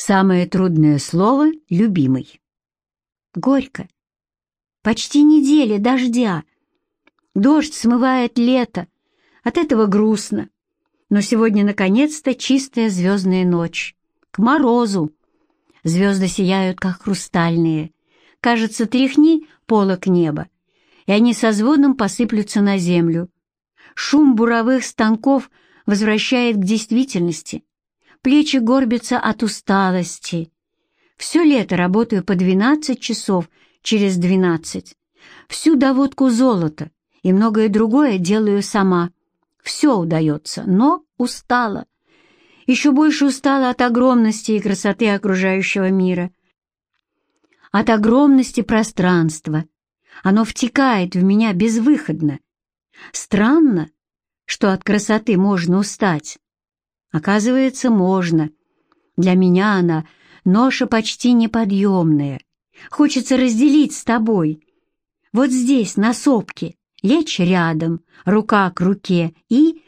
Самое трудное слово — любимый. Горько. Почти неделя дождя. Дождь смывает лето. От этого грустно. Но сегодня, наконец-то, чистая звездная ночь. К морозу. Звезды сияют, как хрустальные. Кажется, тряхни полок неба, и они со звоном посыплются на землю. Шум буровых станков возвращает к действительности. Плечи горбятся от усталости. Все лето работаю по 12 часов через 12. Всю доводку золота и многое другое делаю сама. Все удается, но устала. Еще больше устала от огромности и красоты окружающего мира. От огромности пространства. Оно втекает в меня безвыходно. Странно, что от красоты можно устать. Оказывается, можно. Для меня она ноша почти неподъемная. Хочется разделить с тобой. Вот здесь, на сопке, лечь рядом, рука к руке и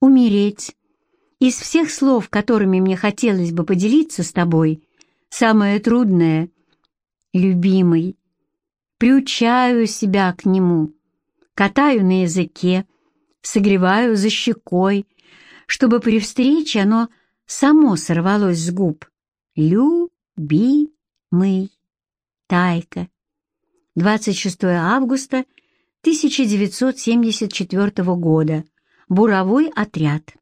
умереть. Из всех слов, которыми мне хотелось бы поделиться с тобой, самое трудное — любимый. Приучаю себя к нему, катаю на языке, согреваю за щекой, чтобы при встрече оно само сорвалось с губ. Любимый. Тайка. 26 августа 1974 года. Буровой отряд.